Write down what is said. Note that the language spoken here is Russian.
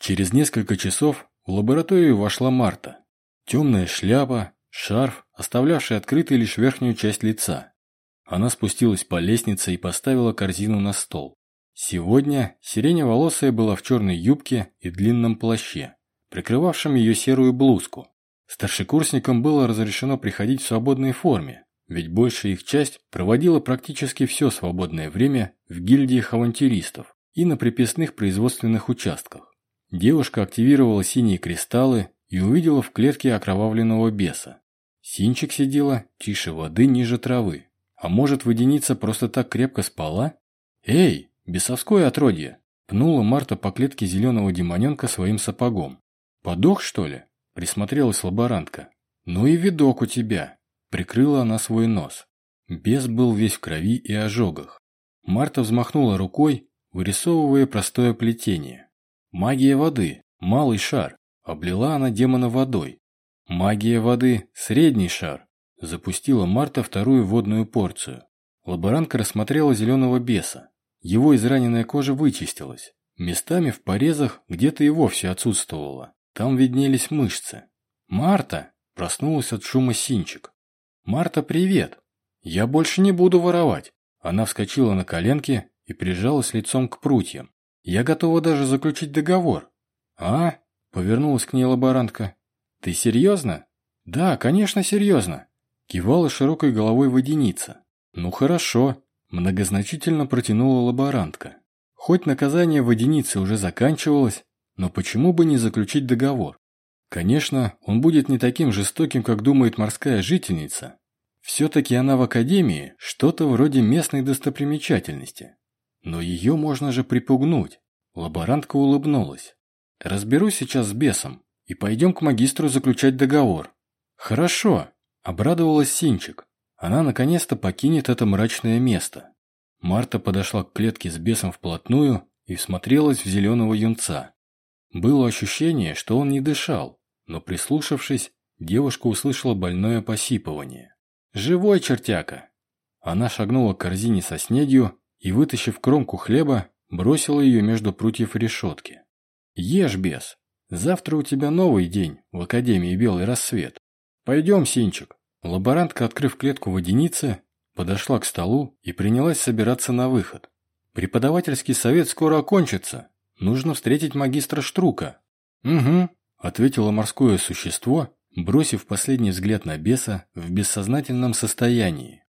Через несколько часов в лабораторию вошла Марта. Темная шляпа, шарф, оставлявший открытой лишь верхнюю часть лица. Она спустилась по лестнице и поставила корзину на стол. Сегодня сиреневолосая была в черной юбке и длинном плаще, прикрывавшем ее серую блузку. Старшекурсникам было разрешено приходить в свободной форме, ведь большая их часть проводила практически все свободное время в гильдиях авантюристов и на приписных производственных участках. Девушка активировала синие кристаллы и увидела в клетке окровавленного беса. Синчик сидела тише воды ниже травы. А может, водяница просто так крепко спала? «Эй, бесовское отродье!» Пнула Марта по клетке зеленого демоненка своим сапогом. «Подох, что ли?» Присмотрелась лаборантка. «Ну и видок у тебя!» Прикрыла она свой нос. Бес был весь в крови и ожогах. Марта взмахнула рукой, вырисовывая простое плетение. Магия воды, малый шар. Облила она демона водой. Магия воды, средний шар. Запустила Марта вторую водную порцию. Лаборантка рассмотрела зеленого беса. Его израненная кожа вычистилась. Местами в порезах где-то и вовсе отсутствовала. Там виднелись мышцы. «Марта!» – проснулась от шума Синчик. «Марта, привет! Я больше не буду воровать!» Она вскочила на коленки и прижалась лицом к прутьям. «Я готова даже заключить договор». «А?» – повернулась к ней лаборантка. «Ты серьезно?» «Да, конечно, серьезно!» Кивала широкой головой водяница. «Ну хорошо», – многозначительно протянула лаборантка. Хоть наказание водяницы уже заканчивалось, но почему бы не заключить договор? Конечно, он будет не таким жестоким, как думает морская жительница. Все-таки она в академии что-то вроде местной достопримечательности. Но ее можно же припугнуть. Лаборантка улыбнулась. Разберусь сейчас с бесом и пойдем к магистру заключать договор. Хорошо, обрадовалась Синчик. Она наконец-то покинет это мрачное место. Марта подошла к клетке с бесом вплотную и всмотрелась в зеленого юнца. Было ощущение, что он не дышал, но прислушавшись, девушка услышала больное посипывание. «Живой чертяка!» Она шагнула к корзине со снедью и, вытащив кромку хлеба, бросила ее между прутьев решетки. «Ешь, бес! Завтра у тебя новый день в Академии Белый Рассвет. Пойдем, Синчик!» Лаборантка, открыв клетку водяницы, подошла к столу и принялась собираться на выход. «Преподавательский совет скоро окончится. Нужно встретить магистра Штрука». «Угу», ответило морское существо, бросив последний взгляд на беса в бессознательном состоянии.